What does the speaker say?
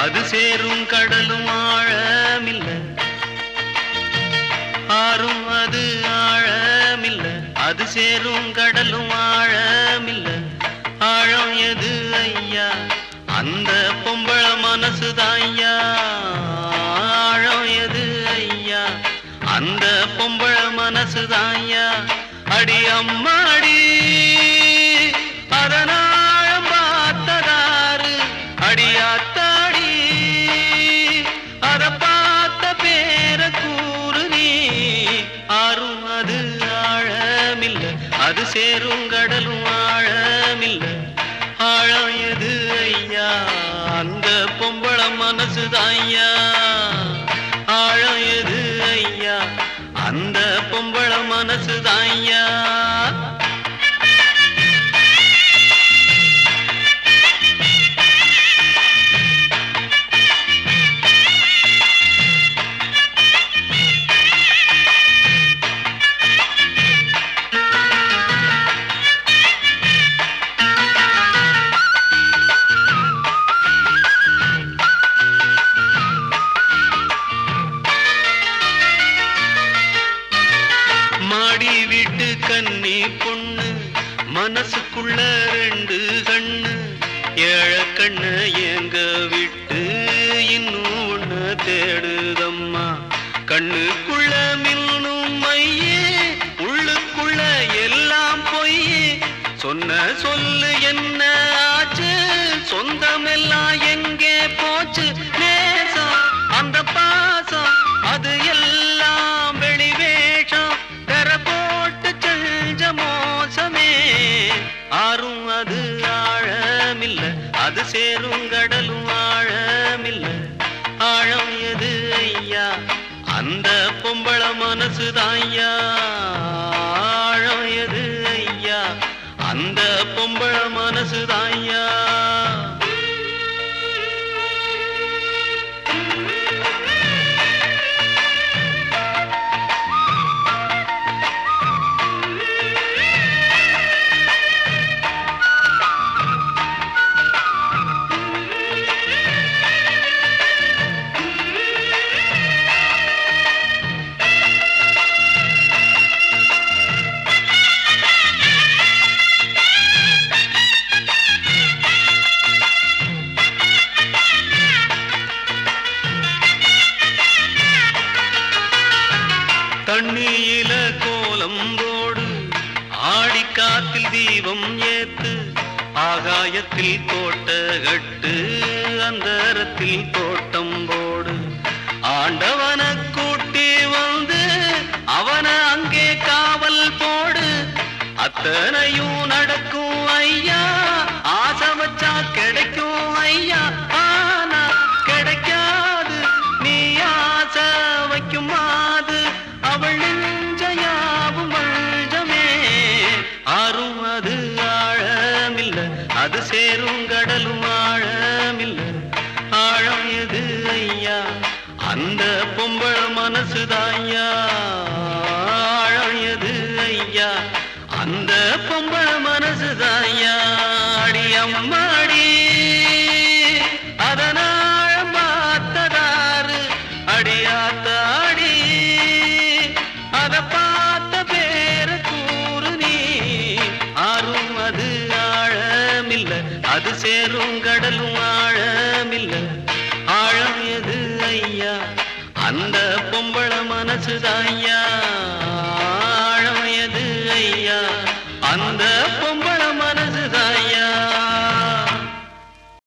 அது சேரும் கடலும் ஆழமில்ல. ஆறும் அது ஆழமில்ல. அது சேரும் கடலும் ஆழமில்ல. ஆழம் எது ஐயா? அந்த பொம்பள மனசுதான் ஐயா? ஆழம் எது ஐயா? அந்த பொம்பள மனசுதான் ஐயா? அடி அம்மா அது சேரும் கடலும் ஆழமில்லை. ஆழம் எது ஐயா அந்த பொம்பள மனசுதான் ஐயா ஆழம் எது ஐயா அந்த பொம்பள மனசுதான் மாடி வீட்டு கன்னி பொண்ணு மனசுக்குள்ள ரெண்டு கண்ணு ஏழ கண்ணு எங்க விட்டு இன்னும் ஒண்ணு தேடுதம்மா. கண்ணுக்குள்ள மின்னும் மையே உள்ளுக்குள்ள எல்லாம் பொய்யே. சொன்ன சொல்லு என்ன அது சேரும் கடலும் ஆழமில்ல. ஆழம் எது ஐயா? அந்த பொம்பள மனசுதான் ஐயா. தண்ணியில கோலம் போடு. ஆடி காத்தில் தீபம் ஏத்து ஆகாயத்தில் கோட்ட கட்டு அந்தரத்தில் தோட்டம் போடு. ஆண்டவன கூட்டி வந்து அவன அங்கே காவல் போடு. அத்தனையும் மனசுதாய்யா ஆழம் ஐயா. அந்த பொம்பள மனசுதாய்யா அடி அம்மாடி. அதனாழம் பார்த்ததாரு அடியாத்தாடி அத பார்த்த பேர கூறு நீ. ஆறும் அது ஆழமில்ல. அது சேரும் கடலும் ஆழமில்லை. ஆழம் எது ஐயா. அந்த खुदाया